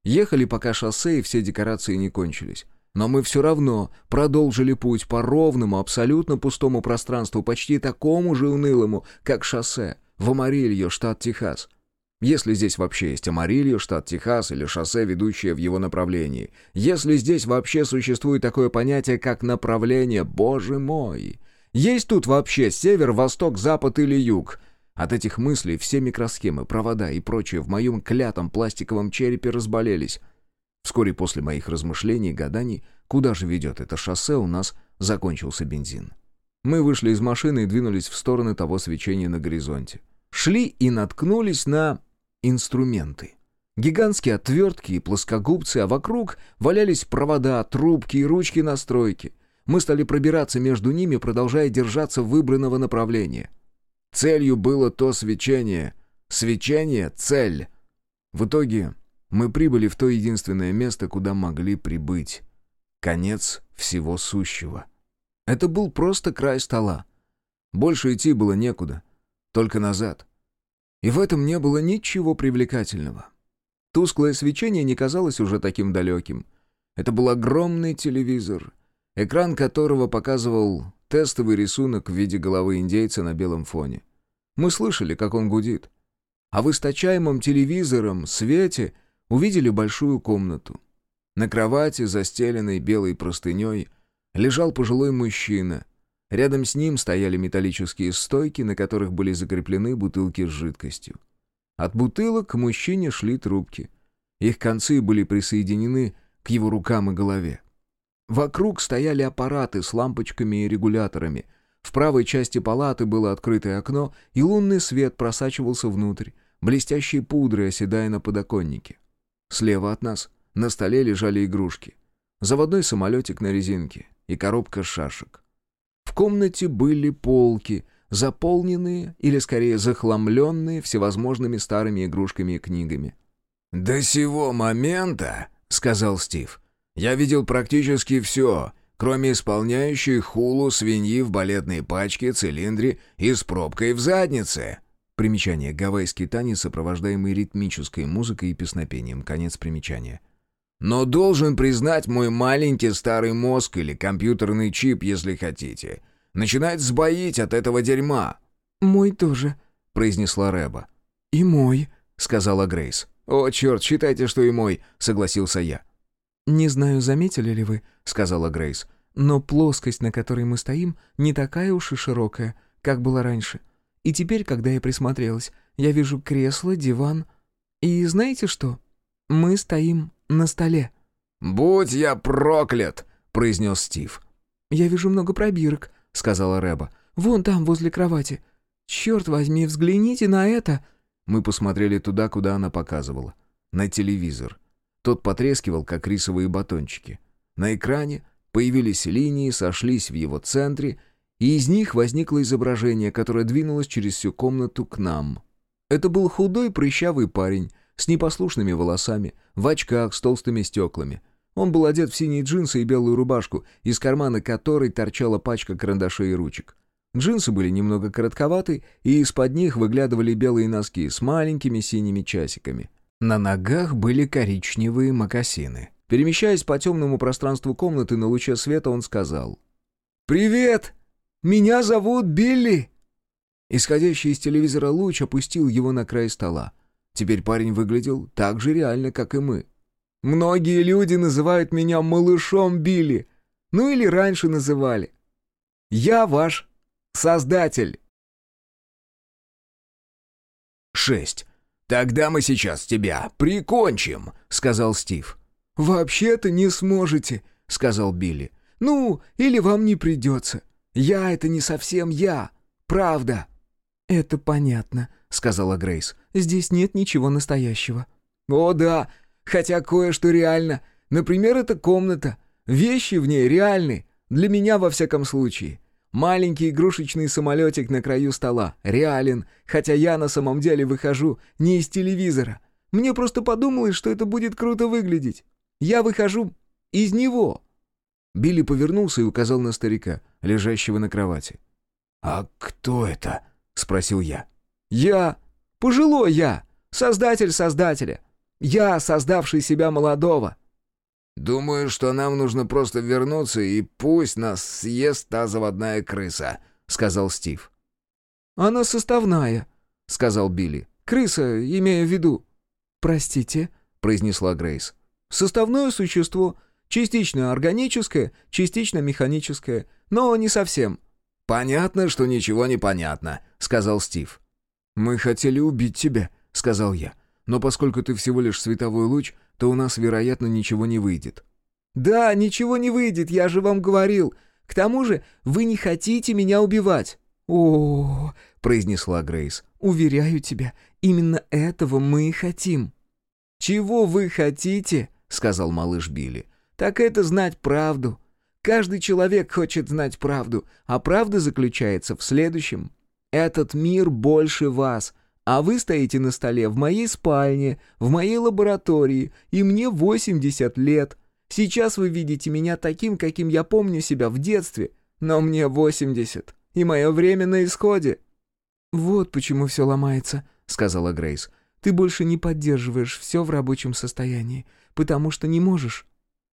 Ехали, пока шоссе и все декорации не кончились. Но мы все равно продолжили путь по ровному, абсолютно пустому пространству, почти такому же унылому, как шоссе, в Амарильо, штат Техас. Если здесь вообще есть Амарильо, штат Техас или шоссе, ведущее в его направлении. Если здесь вообще существует такое понятие, как направление, боже мой. Есть тут вообще север, восток, запад или юг? От этих мыслей все микросхемы, провода и прочее в моем клятом пластиковом черепе разболелись. Вскоре после моих размышлений и гаданий, куда же ведет это шоссе, у нас закончился бензин. Мы вышли из машины и двинулись в стороны того свечения на горизонте. Шли и наткнулись на инструменты. Гигантские отвертки и плоскогубцы, а вокруг валялись провода, трубки и ручки настройки. Мы стали пробираться между ними, продолжая держаться выбранного направления. Целью было то свечение. Свечение — цель. В итоге мы прибыли в то единственное место, куда могли прибыть. Конец всего сущего. Это был просто край стола. Больше идти было некуда. Только назад. И в этом не было ничего привлекательного. Тусклое свечение не казалось уже таким далеким. Это был огромный телевизор, экран которого показывал тестовый рисунок в виде головы индейца на белом фоне. Мы слышали, как он гудит. А в источаемом телевизором свете увидели большую комнату. На кровати, застеленной белой простыней, лежал пожилой мужчина — Рядом с ним стояли металлические стойки, на которых были закреплены бутылки с жидкостью. От бутылок к мужчине шли трубки. Их концы были присоединены к его рукам и голове. Вокруг стояли аппараты с лампочками и регуляторами. В правой части палаты было открытое окно, и лунный свет просачивался внутрь, блестящей пудрой оседая на подоконнике. Слева от нас на столе лежали игрушки. Заводной самолетик на резинке и коробка шашек. Комнате были полки, заполненные или скорее захламленные всевозможными старыми игрушками и книгами. «До сего момента, — сказал Стив, — я видел практически все, кроме исполняющей хулу свиньи в балетной пачке, цилиндре и с пробкой в заднице». Примечание. Гавайский танец, сопровождаемый ритмической музыкой и песнопением. Конец примечания. Но должен признать, мой маленький старый мозг или компьютерный чип, если хотите, начинает сбоить от этого дерьма». «Мой тоже», — произнесла Рэба. «И мой», — сказала Грейс. «О, черт, считайте, что и мой», — согласился я. «Не знаю, заметили ли вы», — сказала Грейс, «но плоскость, на которой мы стоим, не такая уж и широкая, как была раньше. И теперь, когда я присмотрелась, я вижу кресло, диван. И знаете что? Мы стоим на столе». «Будь я проклят!» — произнес Стив. «Я вижу много пробирок», — сказала Рэба. «Вон там, возле кровати. Черт возьми, взгляните на это!» Мы посмотрели туда, куда она показывала. На телевизор. Тот потрескивал, как рисовые батончики. На экране появились линии, сошлись в его центре, и из них возникло изображение, которое двинулось через всю комнату к нам. Это был худой прыщавый парень с непослушными волосами, в очках с толстыми стеклами. Он был одет в синие джинсы и белую рубашку, из кармана которой торчала пачка карандашей и ручек. Джинсы были немного коротковаты, и из-под них выглядывали белые носки с маленькими синими часиками. На ногах были коричневые мокасины. Перемещаясь по темному пространству комнаты на луче света, он сказал. «Привет! Меня зовут Билли!» Исходящий из телевизора луч опустил его на край стола. Теперь парень выглядел так же реально, как и мы. «Многие люди называют меня малышом Билли. Ну или раньше называли. Я ваш создатель». «Шесть. Тогда мы сейчас тебя прикончим», — сказал Стив. «Вообще-то не сможете», — сказал Билли. «Ну, или вам не придется. Я — это не совсем я. Правда». «Это понятно», — сказала Грейс. «Здесь нет ничего настоящего». «О да, хотя кое-что реально. Например, эта комната. Вещи в ней реальны. Для меня, во всяком случае. Маленький игрушечный самолетик на краю стола. Реален. Хотя я на самом деле выхожу не из телевизора. Мне просто подумалось, что это будет круто выглядеть. Я выхожу из него». Билли повернулся и указал на старика, лежащего на кровати. «А кто это?» — спросил я. «Я. Пожилой я. Создатель создателя. Я, создавший себя молодого». «Думаю, что нам нужно просто вернуться, и пусть нас съест та заводная крыса», — сказал Стив. «Она составная», — сказал Билли. Крыса, имею в виду». «Простите», — произнесла Грейс. «Составное существо. Частично органическое, частично механическое. Но не совсем». «Понятно, что ничего не понятно», — сказал Стив. «Мы хотели убить тебя», — сказал я. «Но поскольку ты всего лишь световой луч, то у нас, вероятно, ничего не выйдет». «Да, ничего не выйдет, я же вам говорил. К тому же вы не хотите меня убивать». «О, -о произнесла Грейс, — уверяю тебя, именно этого мы и хотим». «Чего вы хотите?» — сказал малыш Билли. «Так это знать правду. Каждый человек хочет знать правду, а правда заключается в следующем. Этот мир больше вас, а вы стоите на столе в моей спальне, в моей лаборатории, и мне 80 лет. Сейчас вы видите меня таким, каким я помню себя в детстве, но мне 80, и мое время на исходе». «Вот почему все ломается», — сказала Грейс. «Ты больше не поддерживаешь все в рабочем состоянии, потому что не можешь».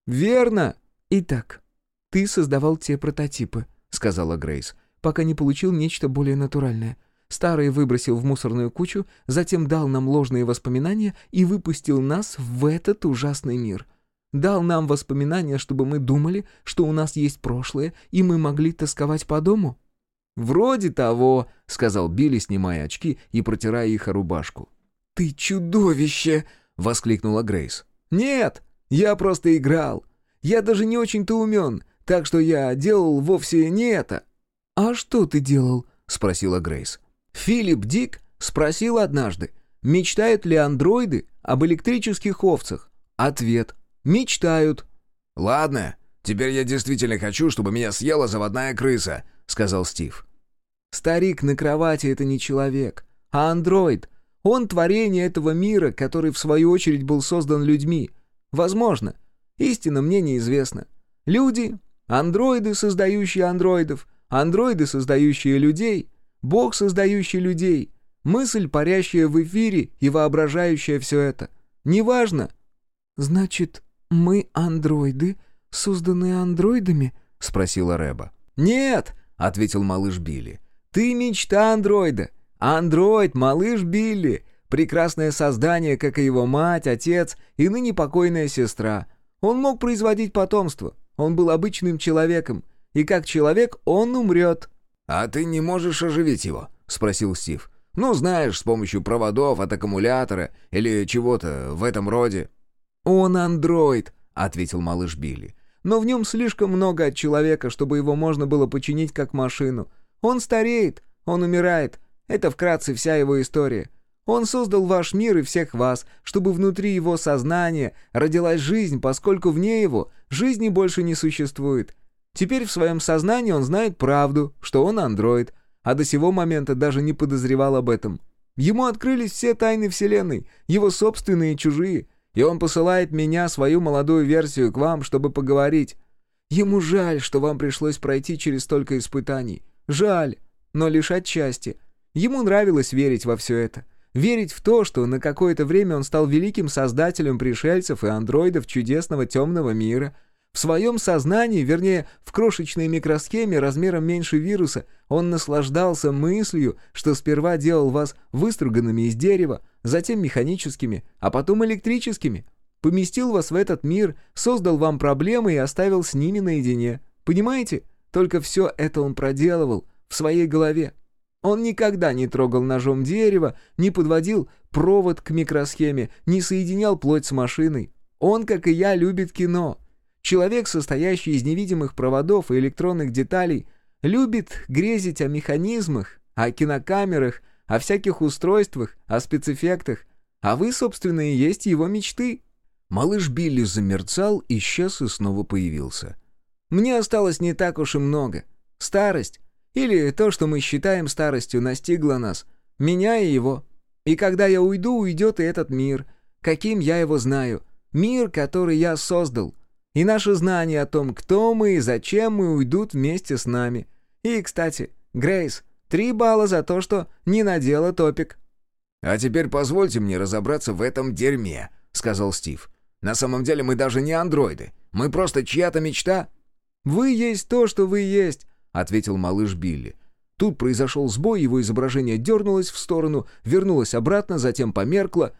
«Верно!» «Итак, ты создавал те прототипы», — сказала Грейс пока не получил нечто более натуральное. Старые выбросил в мусорную кучу, затем дал нам ложные воспоминания и выпустил нас в этот ужасный мир. Дал нам воспоминания, чтобы мы думали, что у нас есть прошлое, и мы могли тосковать по дому. «Вроде того», — сказал Билли, снимая очки и протирая их о рубашку. «Ты чудовище!» — воскликнула Грейс. «Нет, я просто играл. Я даже не очень-то умен, так что я делал вовсе не это». «А что ты делал?» — спросила Грейс. Филипп Дик спросил однажды, мечтают ли андроиды об электрических овцах. Ответ — мечтают. «Ладно, теперь я действительно хочу, чтобы меня съела заводная крыса», — сказал Стив. «Старик на кровати — это не человек, а андроид. Он творение этого мира, который в свою очередь был создан людьми. Возможно. Истина мне неизвестна. Люди, андроиды, создающие андроидов, андроиды, создающие людей, Бог, создающий людей, мысль, парящая в эфире и воображающая все это. Неважно. «Значит, мы андроиды, созданные андроидами?» — спросила Рэба. «Нет!» — ответил малыш Билли. «Ты мечта андроида. Андроид, малыш Билли. Прекрасное создание, как и его мать, отец и ныне покойная сестра. Он мог производить потомство. Он был обычным человеком и как человек он умрет». «А ты не можешь оживить его?» — спросил Стив. «Ну, знаешь, с помощью проводов от аккумулятора или чего-то в этом роде». «Он андроид», — ответил малыш Билли. «Но в нем слишком много от человека, чтобы его можно было починить как машину. Он стареет, он умирает. Это вкратце вся его история. Он создал ваш мир и всех вас, чтобы внутри его сознания родилась жизнь, поскольку вне его жизни больше не существует. Теперь в своем сознании он знает правду, что он андроид, а до сего момента даже не подозревал об этом. Ему открылись все тайны Вселенной, его собственные и чужие, и он посылает меня, свою молодую версию, к вам, чтобы поговорить. Ему жаль, что вам пришлось пройти через столько испытаний. Жаль, но лишь отчасти. Ему нравилось верить во все это. Верить в то, что на какое-то время он стал великим создателем пришельцев и андроидов чудесного темного мира — в своем сознании, вернее, в крошечной микросхеме размером меньше вируса, он наслаждался мыслью, что сперва делал вас выструганными из дерева, затем механическими, а потом электрическими. Поместил вас в этот мир, создал вам проблемы и оставил с ними наедине. Понимаете? Только все это он проделывал в своей голове. Он никогда не трогал ножом дерево, не подводил провод к микросхеме, не соединял плоть с машиной. Он, как и я, любит кино — Человек, состоящий из невидимых проводов и электронных деталей, любит грезить о механизмах, о кинокамерах, о всяких устройствах, о спецэффектах. А вы, собственно, и есть его мечты». Малыш Билли замерцал, исчез и снова появился. «Мне осталось не так уж и много. Старость, или то, что мы считаем старостью, настигла нас, меня и его. И когда я уйду, уйдет и этот мир, каким я его знаю, мир, который я создал» и наше знание о том, кто мы и зачем мы, уйдут вместе с нами. И, кстати, Грейс, три балла за то, что не надела топик». «А теперь позвольте мне разобраться в этом дерьме», — сказал Стив. «На самом деле мы даже не андроиды. Мы просто чья-то мечта». «Вы есть то, что вы есть», — ответил малыш Билли. Тут произошел сбой, его изображение дернулось в сторону, вернулось обратно, затем померкло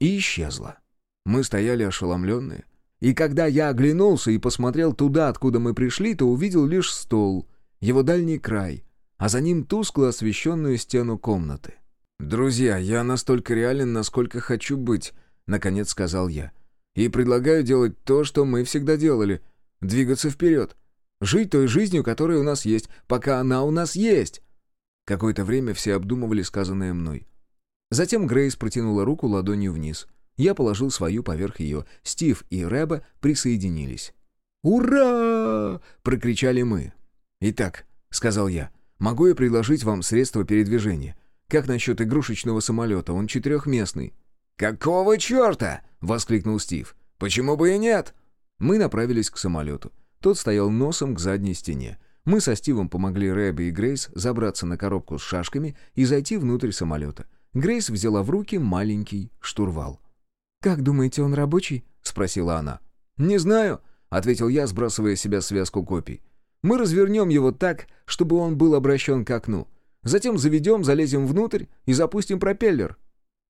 и исчезло. Мы стояли ошеломленные. И когда я оглянулся и посмотрел туда, откуда мы пришли, то увидел лишь стол, его дальний край, а за ним тускло освещенную стену комнаты. «Друзья, я настолько реален, насколько хочу быть», — наконец сказал я. «И предлагаю делать то, что мы всегда делали — двигаться вперед. Жить той жизнью, которая у нас есть, пока она у нас есть». Какое-то время все обдумывали сказанное мной. Затем Грейс протянула руку ладонью вниз — я положил свою поверх ее. Стив и Рэба присоединились. «Ура!» — прокричали мы. «Итак», — сказал я, — «могу я предложить вам средства передвижения? Как насчет игрушечного самолета? Он четырехместный». «Какого черта?» — воскликнул Стив. «Почему бы и нет?» Мы направились к самолету. Тот стоял носом к задней стене. Мы со Стивом помогли Рэбби и Грейс забраться на коробку с шашками и зайти внутрь самолета. Грейс взяла в руки маленький штурвал. «Как думаете, он рабочий?» — спросила она. «Не знаю», — ответил я, сбрасывая с себя связку копий. «Мы развернем его так, чтобы он был обращен к окну. Затем заведем, залезем внутрь и запустим пропеллер».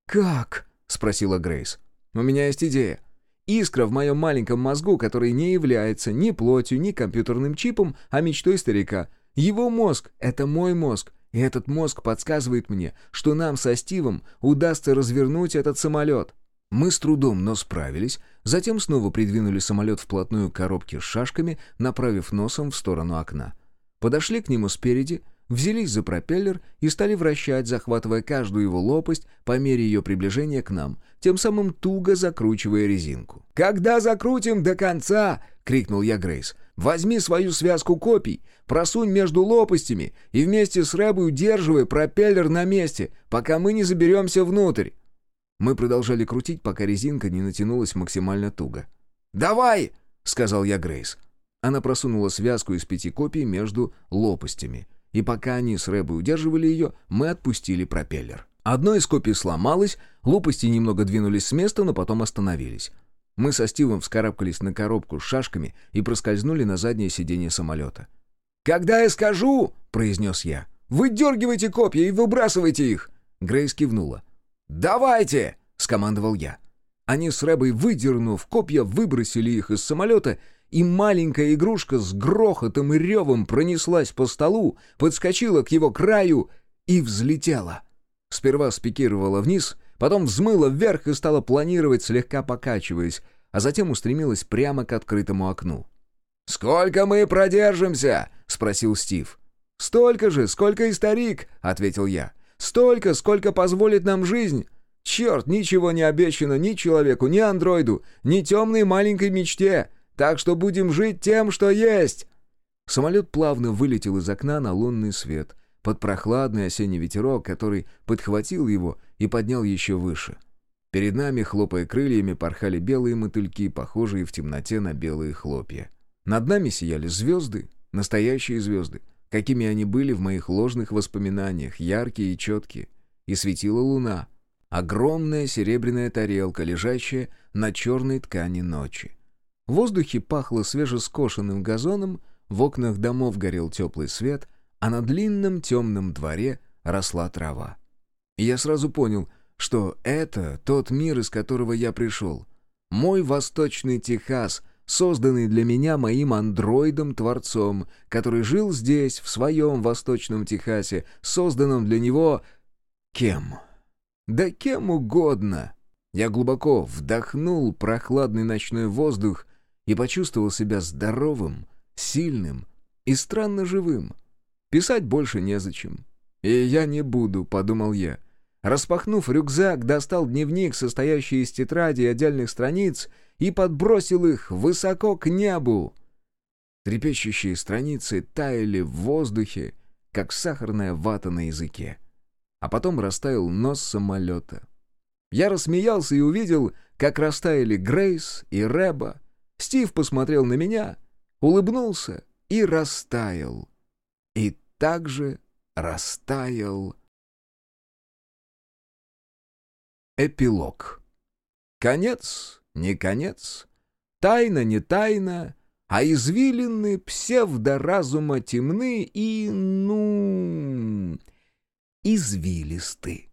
«Как?» — спросила Грейс. «У меня есть идея. Искра в моем маленьком мозгу, который не является ни плотью, ни компьютерным чипом, а мечтой старика. Его мозг — это мой мозг, и этот мозг подсказывает мне, что нам со Стивом удастся развернуть этот самолет». Мы с трудом, но справились, затем снова придвинули самолет вплотную к коробке с шашками, направив носом в сторону окна. Подошли к нему спереди, взялись за пропеллер и стали вращать, захватывая каждую его лопасть по мере ее приближения к нам, тем самым туго закручивая резинку. «Когда закрутим до конца!» — крикнул я Грейс. «Возьми свою связку копий, просунь между лопастями и вместе с Рэбой удерживай пропеллер на месте, пока мы не заберемся внутрь». Мы продолжали крутить, пока резинка не натянулась максимально туго. «Давай!» — сказал я Грейс. Она просунула связку из пяти копий между лопастями. И пока они с Рэбой удерживали ее, мы отпустили пропеллер. Одно из копий сломалось, лопасти немного двинулись с места, но потом остановились. Мы со Стивом вскарабкались на коробку с шашками и проскользнули на заднее сиденье самолета. «Когда я скажу!» — произнес я. «Выдергивайте копья и выбрасывайте их!» Грейс кивнула. «Давайте!» — скомандовал я. Они с Рэбой, выдернув копья, выбросили их из самолета, и маленькая игрушка с грохотом и ревом пронеслась по столу, подскочила к его краю и взлетела. Сперва спикировала вниз, потом взмыла вверх и стала планировать, слегка покачиваясь, а затем устремилась прямо к открытому окну. «Сколько мы продержимся?» — спросил Стив. «Столько же, сколько и старик», — ответил я. Столько, сколько позволит нам жизнь. Черт, ничего не обещано ни человеку, ни андроиду, ни темной маленькой мечте. Так что будем жить тем, что есть». Самолет плавно вылетел из окна на лунный свет, под прохладный осенний ветерок, который подхватил его и поднял еще выше. Перед нами, хлопая крыльями, порхали белые мотыльки, похожие в темноте на белые хлопья. Над нами сияли звезды, настоящие звезды, какими они были в моих ложных воспоминаниях, яркие и четкие. И светила луна. Огромная серебряная тарелка, лежащая на черной ткани ночи. В воздухе пахло свежескошенным газоном, в окнах домов горел теплый свет, а на длинном темном дворе росла трава. И я сразу понял, что это тот мир, из которого я пришел. Мой восточный Техас, созданный для меня моим андроидом-творцом, который жил здесь, в своем Восточном Техасе, созданном для него... кем? Да кем угодно. Я глубоко вдохнул прохладный ночной воздух и почувствовал себя здоровым, сильным и странно живым. Писать больше незачем. И я не буду, подумал я. Распахнув рюкзак, достал дневник, состоящий из тетради и отдельных страниц, и подбросил их высоко к небу. Трепещущие страницы таяли в воздухе, как сахарная вата на языке. А потом растаял нос самолета. Я рассмеялся и увидел, как растаяли Грейс и Рэба. Стив посмотрел на меня, улыбнулся и растаял. И также растаял Эпилог. Конец, не конец, тайна, не тайна, а извилины псевдоразума темны и, ну... извилисты.